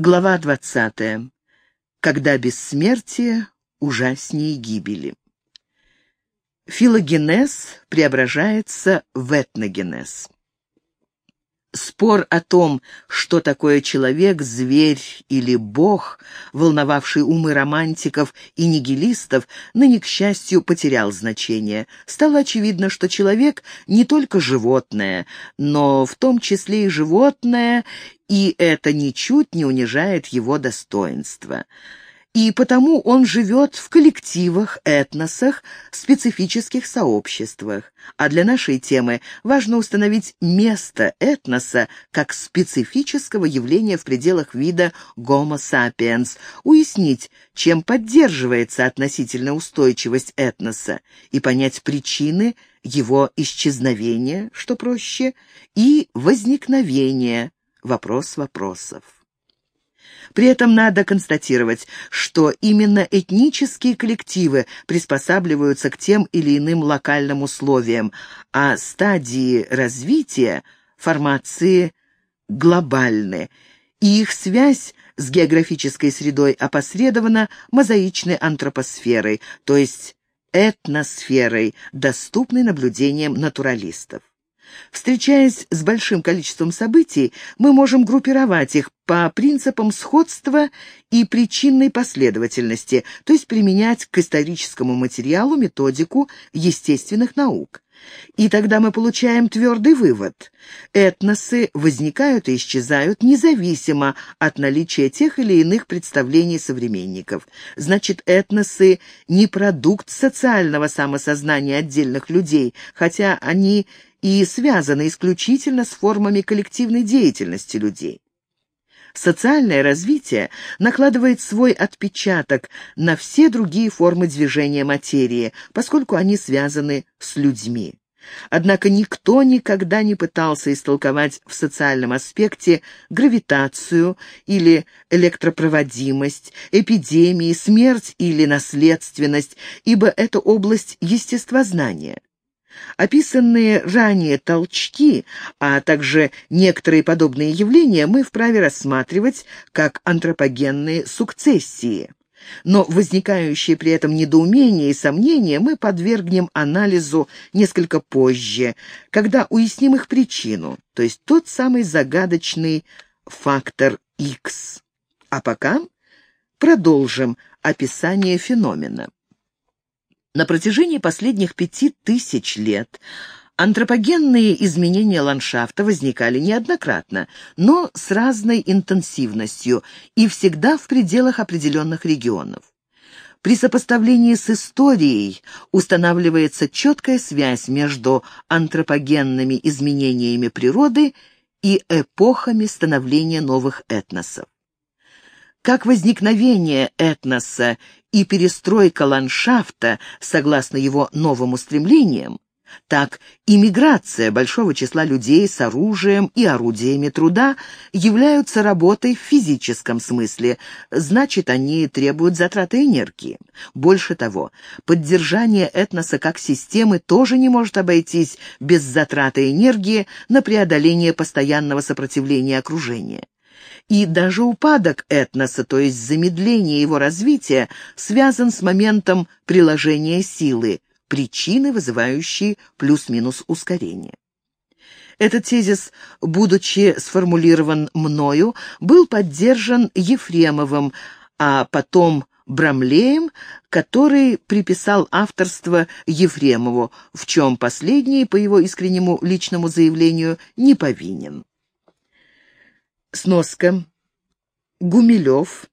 Глава 20. Когда бессмертие ужаснее гибели. Филогенез преображается в этногенез. Спор о том, что такое человек, зверь или бог, волновавший умы романтиков и нигилистов, ныне, к счастью, потерял значение. Стало очевидно, что человек не только животное, но в том числе и животное, и это ничуть не унижает его достоинства и потому он живет в коллективах, этносах, специфических сообществах. А для нашей темы важно установить место этноса как специфического явления в пределах вида Homo sapiens, уяснить, чем поддерживается относительная устойчивость этноса, и понять причины его исчезновения, что проще, и возникновения, вопрос вопросов. При этом надо констатировать, что именно этнические коллективы приспосабливаются к тем или иным локальным условиям, а стадии развития формации глобальны, и их связь с географической средой опосредована мозаичной антропосферой, то есть этносферой, доступной наблюдениям натуралистов. Встречаясь с большим количеством событий, мы можем группировать их по принципам сходства и причинной последовательности, то есть применять к историческому материалу методику естественных наук. И тогда мы получаем твердый вывод. Этносы возникают и исчезают независимо от наличия тех или иных представлений современников. Значит, этносы не продукт социального самосознания отдельных людей, хотя они и связаны исключительно с формами коллективной деятельности людей. Социальное развитие накладывает свой отпечаток на все другие формы движения материи, поскольку они связаны с людьми. Однако никто никогда не пытался истолковать в социальном аспекте гравитацию или электропроводимость, эпидемии, смерть или наследственность, ибо это область естествознания. Описанные ранее толчки, а также некоторые подобные явления мы вправе рассматривать как антропогенные сукцессии. Но возникающие при этом недоумения и сомнения мы подвергнем анализу несколько позже, когда уясним их причину, то есть тот самый загадочный фактор X. А пока продолжим описание феномена. На протяжении последних пяти тысяч лет антропогенные изменения ландшафта возникали неоднократно, но с разной интенсивностью и всегда в пределах определенных регионов. При сопоставлении с историей устанавливается четкая связь между антропогенными изменениями природы и эпохами становления новых этносов. Как возникновение этноса и перестройка ландшафта, согласно его новым устремлениям, так и миграция большого числа людей с оружием и орудиями труда являются работой в физическом смысле, значит, они требуют затраты энергии. Больше того, поддержание этноса как системы тоже не может обойтись без затраты энергии на преодоление постоянного сопротивления окружения и даже упадок этноса, то есть замедление его развития, связан с моментом приложения силы, причины, вызывающие плюс-минус ускорение. Этот тезис, будучи сформулирован мною, был поддержан Ефремовым, а потом Брамлеем, который приписал авторство Ефремову, в чем последний, по его искреннему личному заявлению, не повинен. Сноска. Гумилев.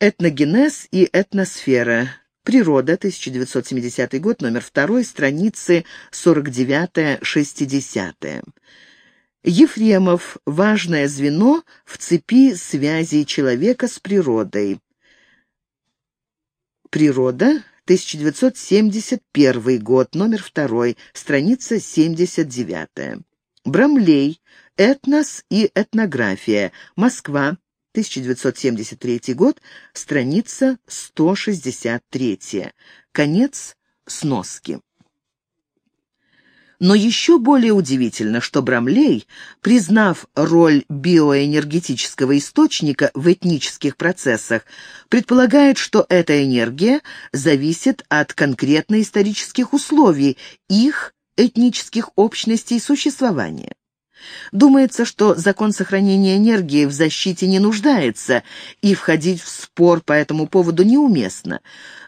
Этногенез и этносфера. Природа, 1970 год, номер 2, страницы 49-60. Ефремов. Важное звено в цепи связи человека с природой. Природа, 1971 год, номер 2, страница 79. Брамлей. Этнос и этнография. Москва. 1973 год. Страница 163. Конец сноски. Но еще более удивительно, что Брамлей, признав роль биоэнергетического источника в этнических процессах, предполагает, что эта энергия зависит от конкретно исторических условий их этнических общностей существования. Думается, что закон сохранения энергии в защите не нуждается, и входить в спор по этому поводу неуместно.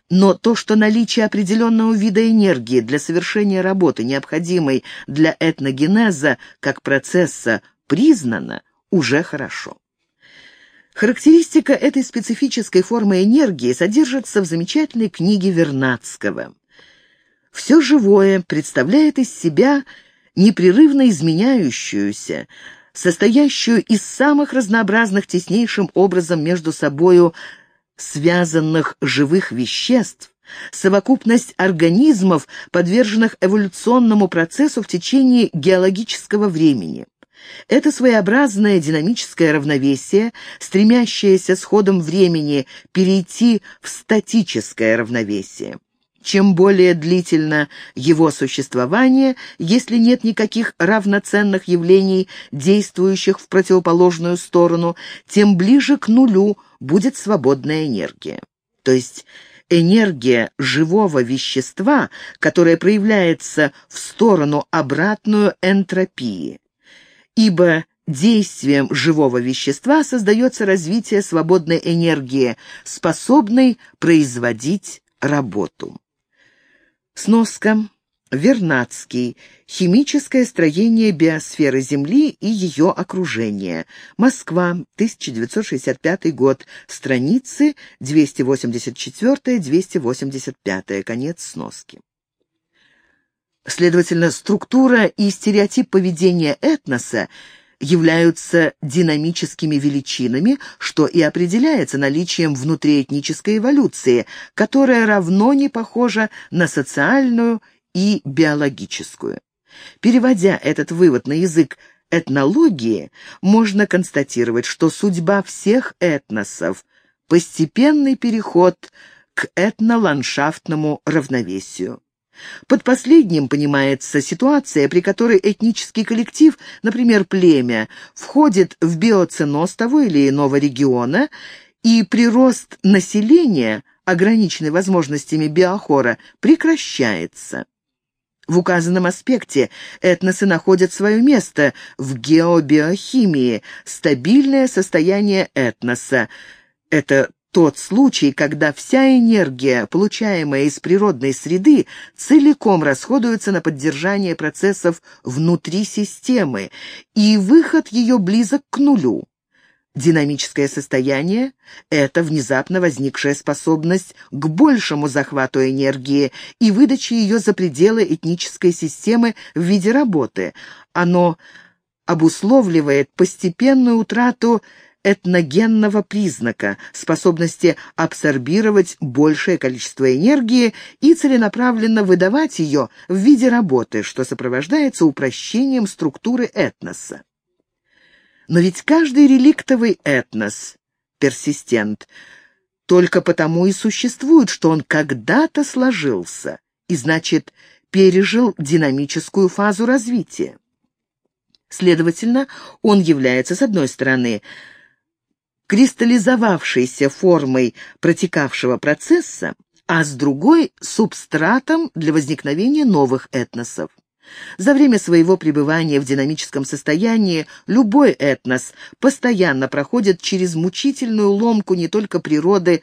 Но то, что наличие определенного вида энергии для совершения работы, необходимой для этногенеза как процесса, признано, уже хорошо. Характеристика этой специфической формы энергии содержится в замечательной книге Вернадского. Все живое представляет из себя непрерывно изменяющуюся, состоящую из самых разнообразных теснейшим образом между собою связанных живых веществ, совокупность организмов, подверженных эволюционному процессу в течение геологического времени. Это своеобразное динамическое равновесие, стремящееся с ходом времени перейти в статическое равновесие. Чем более длительно его существование, если нет никаких равноценных явлений, действующих в противоположную сторону, тем ближе к нулю будет свободная энергия. То есть энергия живого вещества, которая проявляется в сторону обратную энтропии. Ибо действием живого вещества создается развитие свободной энергии, способной производить работу. Сноска. Вернадский. Химическое строение биосферы Земли и ее окружения. Москва, 1965 год. Страницы 284-285. Конец сноски. Следовательно, структура и стереотип поведения этноса являются динамическими величинами, что и определяется наличием внутриэтнической эволюции, которая равно не похожа на социальную и биологическую. Переводя этот вывод на язык этнологии, можно констатировать, что судьба всех этносов – постепенный переход к этноландшафтному равновесию. Под последним понимается ситуация, при которой этнический коллектив, например, племя, входит в биоценоз того или иного региона, и прирост населения, ограниченный возможностями биохора, прекращается. В указанном аспекте этносы находят свое место в геобиохимии, стабильное состояние этноса. Это тот случай, когда вся энергия, получаемая из природной среды, целиком расходуется на поддержание процессов внутри системы, и выход ее близок к нулю. Динамическое состояние — это внезапно возникшая способность к большему захвату энергии и выдаче ее за пределы этнической системы в виде работы. Оно обусловливает постепенную утрату этногенного признака, способности абсорбировать большее количество энергии и целенаправленно выдавать ее в виде работы, что сопровождается упрощением структуры этноса. Но ведь каждый реликтовый этнос, персистент, только потому и существует, что он когда-то сложился и, значит, пережил динамическую фазу развития. Следовательно, он является, с одной стороны, кристаллизовавшейся формой протекавшего процесса, а с другой — субстратом для возникновения новых этносов. За время своего пребывания в динамическом состоянии любой этнос постоянно проходит через мучительную ломку не только природы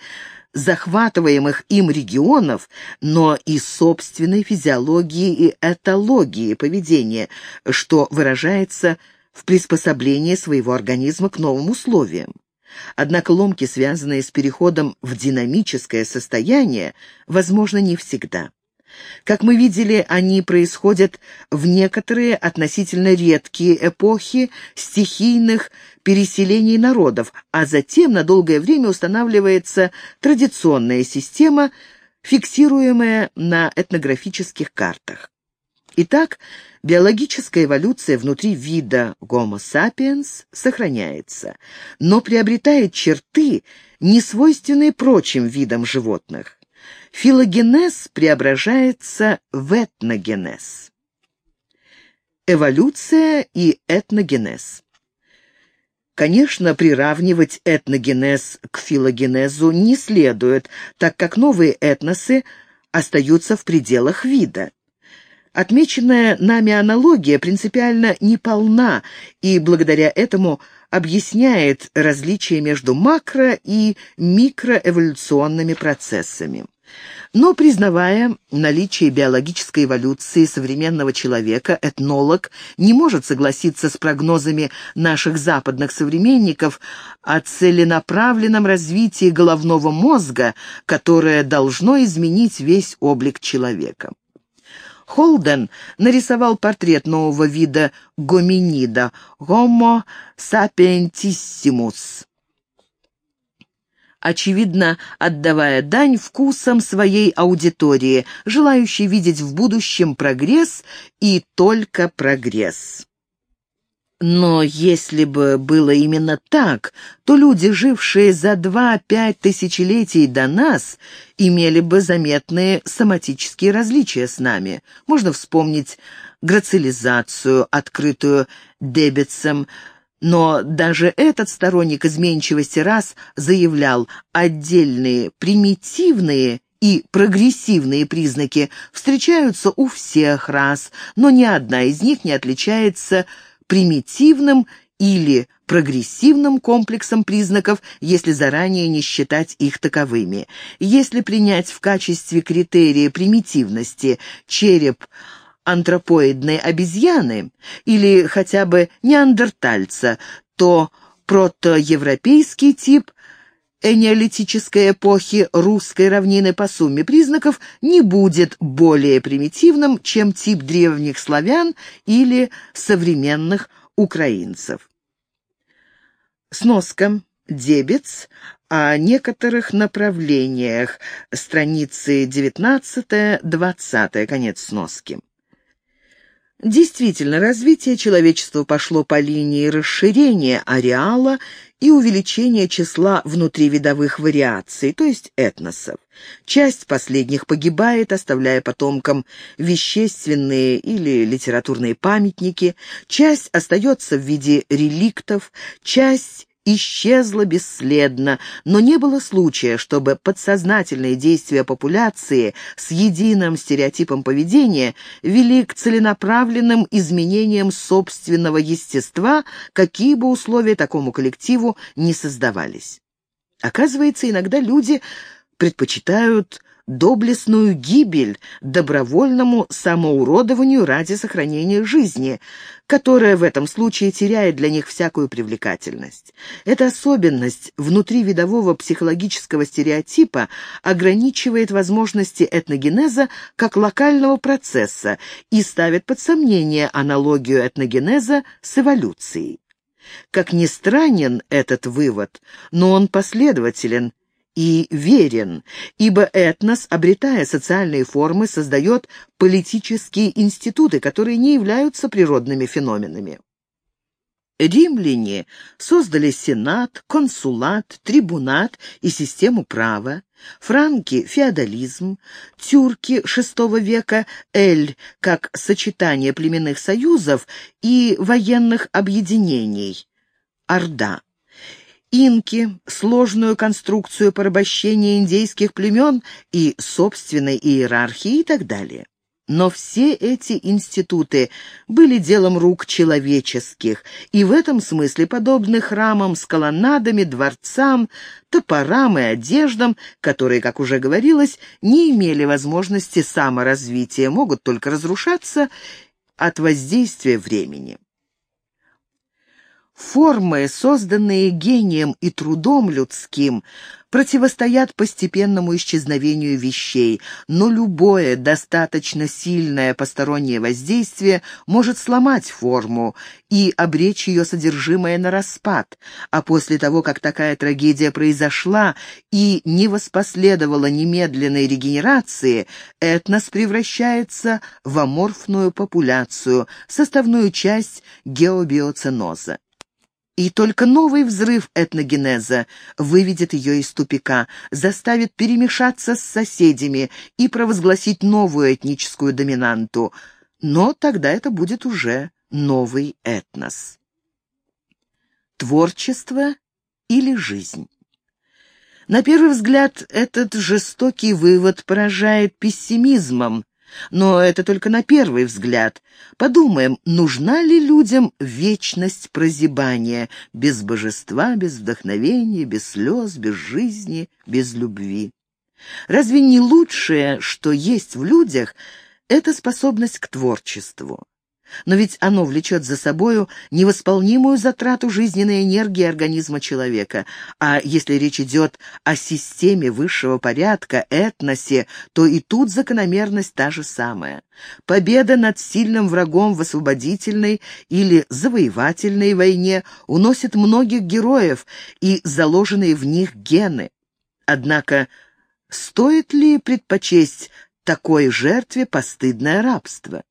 захватываемых им регионов, но и собственной физиологии и этологии поведения, что выражается в приспособлении своего организма к новым условиям. Однако ломки, связанные с переходом в динамическое состояние, возможно не всегда. Как мы видели, они происходят в некоторые относительно редкие эпохи стихийных переселений народов, а затем на долгое время устанавливается традиционная система, фиксируемая на этнографических картах. Итак, биологическая эволюция внутри вида Homo sapiens сохраняется, но приобретает черты, несвойственные прочим видам животных. Филогенез преображается в этногенез. Эволюция и этногенез. Конечно, приравнивать этногенез к филогенезу не следует, так как новые этносы остаются в пределах вида. Отмеченная нами аналогия принципиально неполна и благодаря этому объясняет различия между макро- и микроэволюционными процессами. Но признавая наличие биологической эволюции современного человека, этнолог не может согласиться с прогнозами наших западных современников о целенаправленном развитии головного мозга, которое должно изменить весь облик человека. Холден нарисовал портрет нового вида гоминида – Homo sapientissimus очевидно отдавая дань вкусам своей аудитории, желающей видеть в будущем прогресс и только прогресс. Но если бы было именно так, то люди, жившие за два-пять тысячелетий до нас, имели бы заметные соматические различия с нами. Можно вспомнить грацилизацию, открытую Дебетсом, но даже этот сторонник изменчивости рас заявлял, отдельные примитивные и прогрессивные признаки встречаются у всех рас, но ни одна из них не отличается примитивным или прогрессивным комплексом признаков, если заранее не считать их таковыми. Если принять в качестве критерия примитивности череп – антропоидной обезьяны или хотя бы неандертальца, то протоевропейский тип энеолитической эпохи русской равнины по сумме признаков не будет более примитивным, чем тип древних славян или современных украинцев. Сноска. Дебец о некоторых направлениях. Страницы 19-20. Конец сноски. Действительно, развитие человечества пошло по линии расширения ареала и увеличения числа внутривидовых вариаций, то есть этносов. Часть последних погибает, оставляя потомкам вещественные или литературные памятники, часть остается в виде реликтов, часть исчезла бесследно, но не было случая, чтобы подсознательные действия популяции с единым стереотипом поведения вели к целенаправленным изменениям собственного естества, какие бы условия такому коллективу не создавались. Оказывается, иногда люди предпочитают доблестную гибель добровольному самоуродованию ради сохранения жизни, которая в этом случае теряет для них всякую привлекательность. Эта особенность внутривидового психологического стереотипа ограничивает возможности этногенеза как локального процесса и ставит под сомнение аналогию этногенеза с эволюцией. Как ни странен этот вывод, но он последователен и верен, ибо этнос, обретая социальные формы, создает политические институты, которые не являются природными феноменами. Римляне создали сенат, консулат, трибунат и систему права, франки – феодализм, тюрки VI века – эль, как сочетание племенных союзов и военных объединений, орда инки, сложную конструкцию порабощения индейских племен и собственной иерархии и так далее. Но все эти институты были делом рук человеческих, и в этом смысле подобны храмам с колоннадами, дворцам, топорам и одеждам, которые, как уже говорилось, не имели возможности саморазвития, могут только разрушаться от воздействия времени. Формы, созданные гением и трудом людским, противостоят постепенному исчезновению вещей, но любое достаточно сильное постороннее воздействие может сломать форму и обречь ее содержимое на распад, а после того, как такая трагедия произошла и не воспоследовала немедленной регенерации, этнос превращается в аморфную популяцию, составную часть геобиоценоза. И только новый взрыв этногенеза выведет ее из тупика, заставит перемешаться с соседями и провозгласить новую этническую доминанту. но тогда это будет уже новый этнос. Творчество или жизнь? На первый взгляд, этот жестокий вывод поражает пессимизмом, но это только на первый взгляд. Подумаем, нужна ли людям вечность прозябания, без божества, без вдохновения, без слез, без жизни, без любви? Разве не лучшее, что есть в людях, это способность к творчеству? Но ведь оно влечет за собою невосполнимую затрату жизненной энергии организма человека. А если речь идет о системе высшего порядка, этносе, то и тут закономерность та же самая. Победа над сильным врагом в освободительной или завоевательной войне уносит многих героев и заложенные в них гены. Однако стоит ли предпочесть такой жертве постыдное рабство?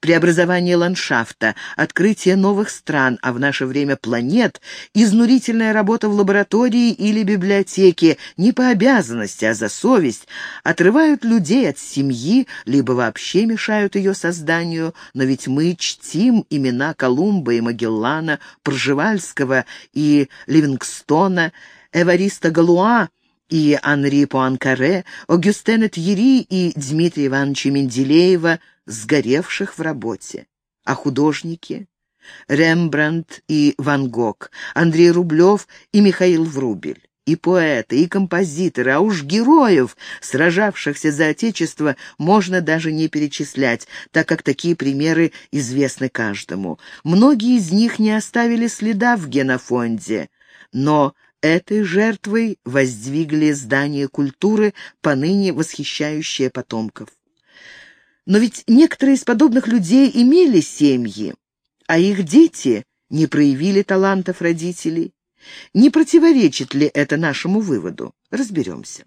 Преобразование ландшафта, открытие новых стран, а в наше время планет, изнурительная работа в лаборатории или библиотеке не по обязанности, а за совесть, отрывают людей от семьи, либо вообще мешают ее созданию, но ведь мы чтим имена Колумба и Магеллана, Пржевальского и Ливингстона, Эвариста Галуа, и Анри Пуанкаре, Огюстена Тьери и Дмитрия Ивановича Менделеева – сгоревших в работе. А художники? Рембрандт и Ван Гог, Андрей Рублев и Михаил Врубель. И поэты, и композиторы, а уж героев, сражавшихся за Отечество, можно даже не перечислять, так как такие примеры известны каждому. Многие из них не оставили следа в генофонде, но этой жертвой воздвигли здание культуры, поныне восхищающее потомков. Но ведь некоторые из подобных людей имели семьи, а их дети не проявили талантов родителей. Не противоречит ли это нашему выводу? Разберемся.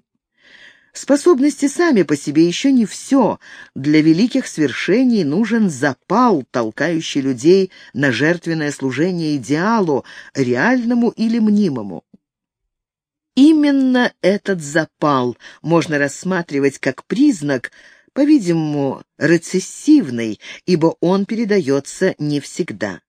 Способности сами по себе еще не все. Для великих свершений нужен запал, толкающий людей на жертвенное служение идеалу, реальному или мнимому. Именно этот запал можно рассматривать как признак – по-видимому, рецессивный, ибо он передается не всегда.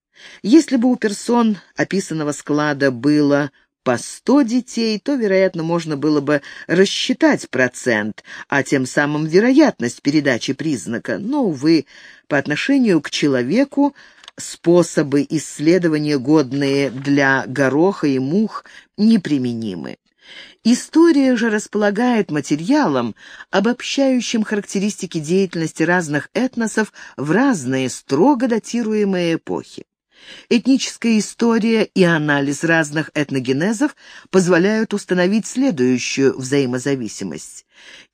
Если бы у персон описанного склада было по сто детей, то, вероятно, можно было бы рассчитать процент, а тем самым вероятность передачи признака. Но, увы, по отношению к человеку способы исследования, годные для гороха и мух, неприменимы. История же располагает материалом, обобщающим характеристики деятельности разных этносов в разные строго датируемые эпохи. Этническая история и анализ разных этногенезов позволяют установить следующую взаимозависимость.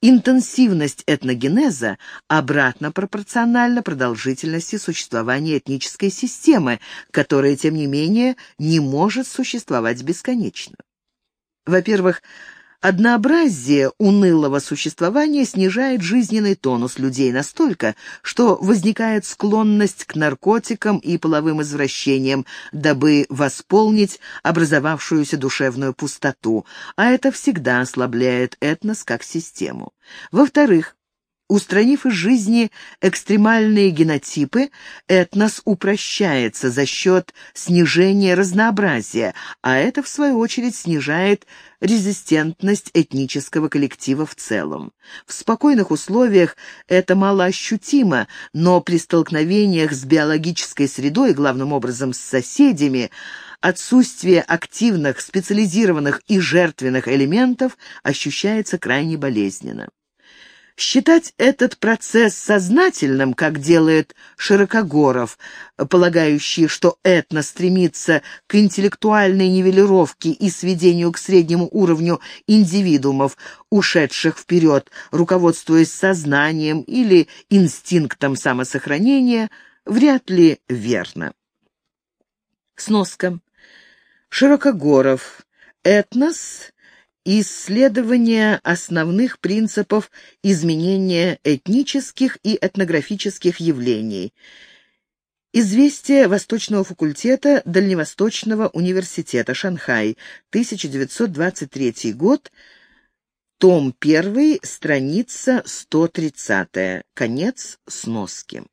Интенсивность этногенеза обратно пропорциональна продолжительности существования этнической системы, которая, тем не менее, не может существовать бесконечно. Во-первых, Однообразие унылого существования снижает жизненный тонус людей настолько, что возникает склонность к наркотикам и половым извращениям, дабы восполнить образовавшуюся душевную пустоту, а это всегда ослабляет этнос как систему. Во-вторых, Устранив из жизни экстремальные генотипы, этнос упрощается за счет снижения разнообразия, а это, в свою очередь, снижает резистентность этнического коллектива в целом. В спокойных условиях это малоощутимо, но при столкновениях с биологической средой, главным образом с соседями, отсутствие активных, специализированных и жертвенных элементов ощущается крайне болезненно. Считать этот процесс сознательным, как делает Широкогоров, полагающий, что этно стремится к интеллектуальной нивелировке и сведению к среднему уровню индивидуумов, ушедших вперед, руководствуясь сознанием или инстинктом самосохранения, вряд ли верно. Сноска. Широкогоров. Этнос исследование основных принципов изменения этнических и этнографических явлений. Известие Восточного факультета Дальневосточного университета Шанхай, 1923 год, том 1, страница 130, конец сноски.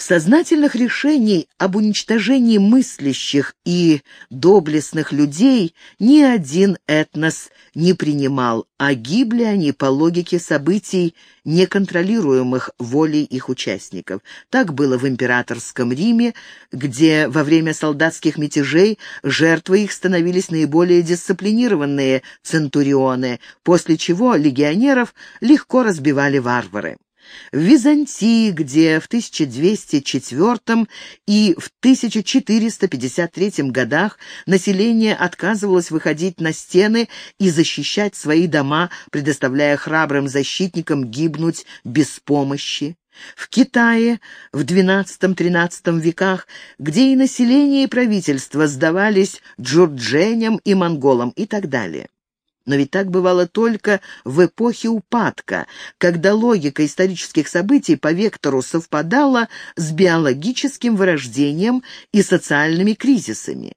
Сознательных решений об уничтожении мыслящих и доблестных людей ни один этнос не принимал, а гибли они по логике событий, неконтролируемых волей их участников. Так было в императорском Риме, где во время солдатских мятежей жертвы их становились наиболее дисциплинированные центурионы, после чего легионеров легко разбивали варвары в Византии, где в 1204 и в 1453 годах население отказывалось выходить на стены и защищать свои дома, предоставляя храбрым защитникам гибнуть без помощи. В Китае в XII-XIII веках, где и население, и правительство сдавались джурдженям и монголам и так далее. Но ведь так бывало только в эпохе упадка, когда логика исторических событий по вектору совпадала с биологическим вырождением и социальными кризисами.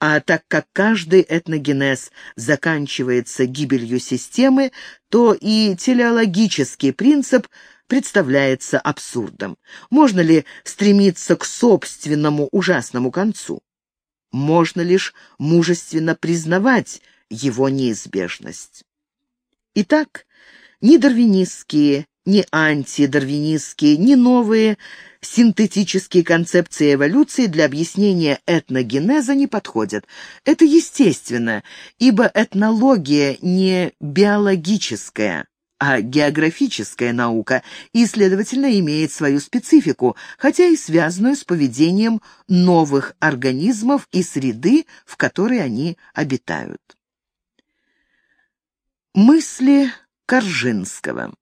А так как каждый этногенез заканчивается гибелью системы, то и телеологический принцип представляется абсурдом. Можно ли стремиться к собственному ужасному концу? Можно лишь мужественно признавать его неизбежность. Итак, ни дарвинистские, ни антидарвинистские, ни новые синтетические концепции эволюции для объяснения этногенеза не подходят. Это естественно, ибо этнология не биологическая, а географическая наука и, следовательно, имеет свою специфику, хотя и связанную с поведением новых организмов и среды, в которой они обитают. Мысли Коржинского.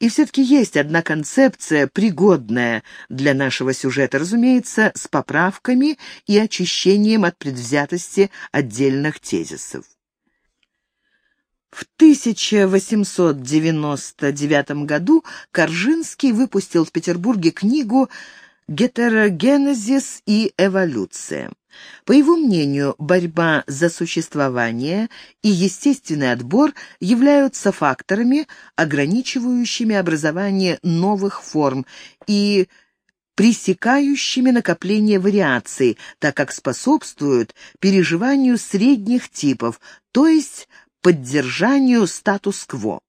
И все-таки есть одна концепция, пригодная для нашего сюжета, разумеется, с поправками и очищением от предвзятости отдельных тезисов. В 1899 году Коржинский выпустил в Петербурге книгу «Гетерогенезис и эволюция». По его мнению, борьба за существование и естественный отбор являются факторами, ограничивающими образование новых форм и пресекающими накопление вариаций, так как способствуют переживанию средних типов, то есть поддержанию статус-кво.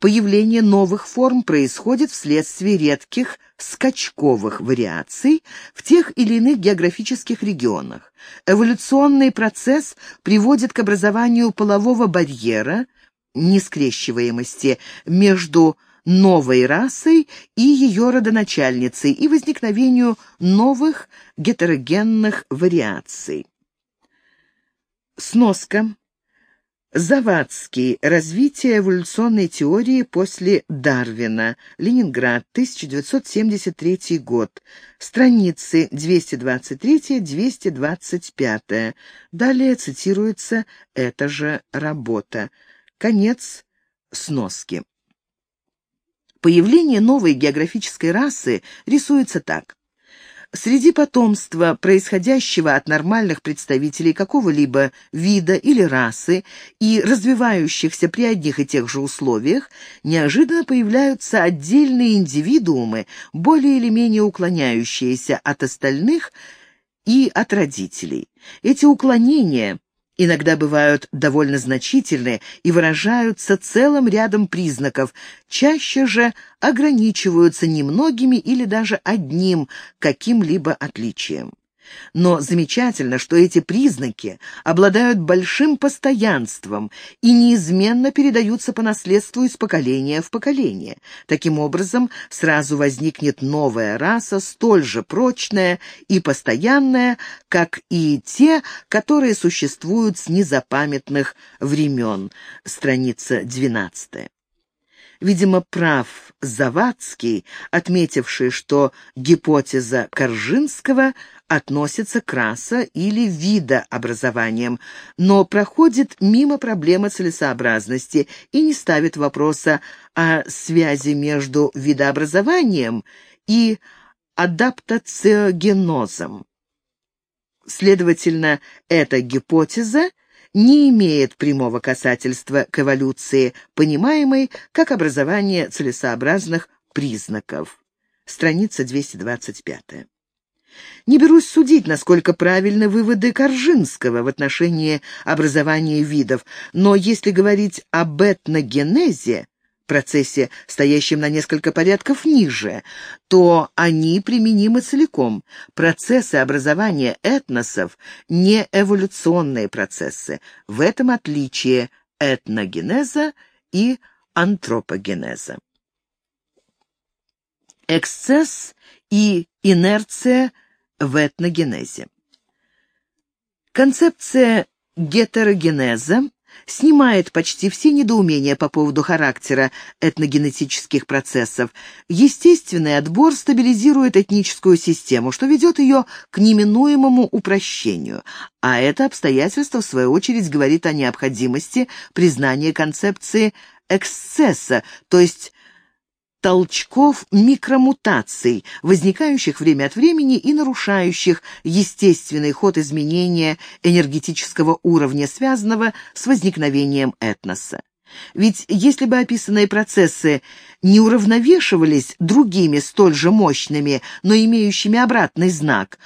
Появление новых форм происходит вследствие редких скачковых вариаций в тех или иных географических регионах. Эволюционный процесс приводит к образованию полового барьера, нескрещиваемости между новой расой и ее родоначальницей и возникновению новых гетерогенных вариаций. Сноска. Завадский. Развитие эволюционной теории после Дарвина. Ленинград. 1973 год. Страницы 223-225. Далее цитируется эта же работа. Конец сноски. Появление новой географической расы рисуется так. Среди потомства, происходящего от нормальных представителей какого-либо вида или расы и развивающихся при одних и тех же условиях, неожиданно появляются отдельные индивидуумы, более или менее уклоняющиеся от остальных и от родителей. Эти уклонения иногда бывают довольно значительны и выражаются целым рядом признаков, чаще же ограничиваются немногими или даже одним каким-либо отличием. Но замечательно, что эти признаки обладают большим постоянством и неизменно передаются по наследству из поколения в поколение. Таким образом, сразу возникнет новая раса, столь же прочная и постоянная, как и те, которые существуют с незапамятных времен. Страница 12. Видимо, прав Завадский, отметивший, что гипотеза Коржинского относится к раса или вида образованием, но проходит мимо проблемы целесообразности и не ставит вопроса о связи между видообразованием и адаптациогенозом. Следовательно, эта гипотеза не имеет прямого касательства к эволюции, понимаемой как образование целесообразных признаков. страница 225. Не берусь судить, насколько правильны выводы Коржинского в отношении образования видов, но если говорить об этногенезе, процессе, стоящем на несколько порядков ниже, то они применимы целиком. Процессы образования этносов — не эволюционные процессы. В этом отличие этногенеза и антропогенеза. Эксцесс и инерция в этногенезе. Концепция гетерогенеза снимает почти все недоумения по поводу характера этногенетических процессов. Естественный отбор стабилизирует этническую систему, что ведет ее к неминуемому упрощению. А это обстоятельство, в свою очередь, говорит о необходимости признания концепции эксцесса, то есть толчков микромутаций, возникающих время от времени и нарушающих естественный ход изменения энергетического уровня, связанного с возникновением этноса. Ведь если бы описанные процессы не уравновешивались другими столь же мощными, но имеющими обратный знак,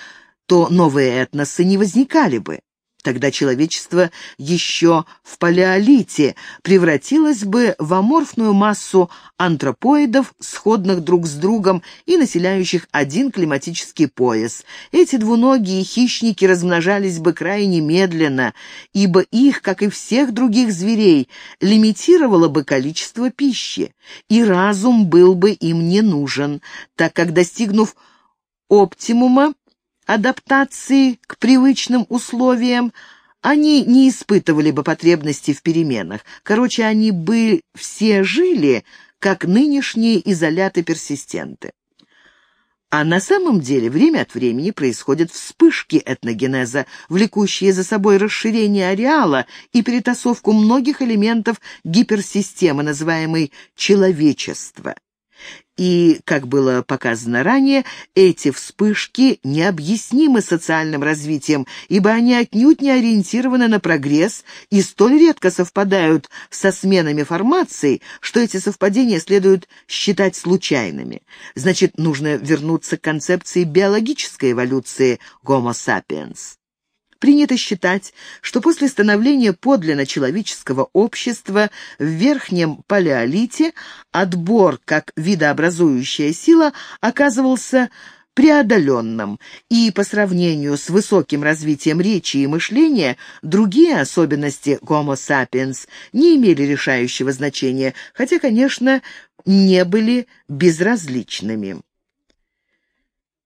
то новые этносы не возникали бы. Тогда человечество еще в палеолите превратилось бы в аморфную массу антропоидов, сходных друг с другом и населяющих один климатический пояс. Эти двуногие хищники размножались бы крайне медленно, ибо их, как и всех других зверей, лимитировало бы количество пищи, и разум был бы им не нужен, так как, достигнув оптимума, адаптации к привычным условиям, они не испытывали бы потребности в переменах. Короче, они бы все жили, как нынешние изоляты-персистенты. А на самом деле время от времени происходят вспышки этногенеза, влекущие за собой расширение ареала и перетасовку многих элементов гиперсистемы, называемой «человечество». И, как было показано ранее, эти вспышки необъяснимы социальным развитием, ибо они отнюдь не ориентированы на прогресс и столь редко совпадают со сменами формаций, что эти совпадения следует считать случайными. Значит, нужно вернуться к концепции биологической эволюции Homo sapiens. Принято считать, что после становления подлинно человеческого общества в Верхнем Палеолите отбор как видообразующая сила оказывался преодоленным, и по сравнению с высоким развитием речи и мышления другие особенности Homo sapiens не имели решающего значения, хотя, конечно, не были безразличными.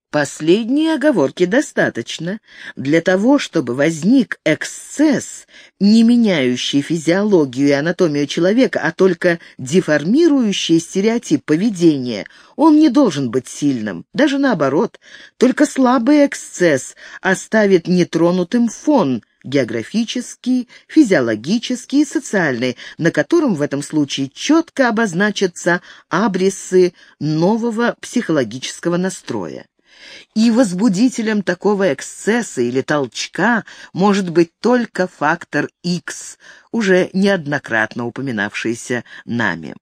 Последней оговорки достаточно. Для того, чтобы возник эксцесс, не меняющий физиологию и анатомию человека, а только деформирующий стереотип поведения, он не должен быть сильным. Даже наоборот, только слабый эксцесс оставит нетронутым фон – географический, физиологический и социальный, на котором в этом случае четко обозначатся абрисы нового психологического настроя. И возбудителем такого эксцесса или толчка может быть только фактор X, уже неоднократно упоминавшийся нами.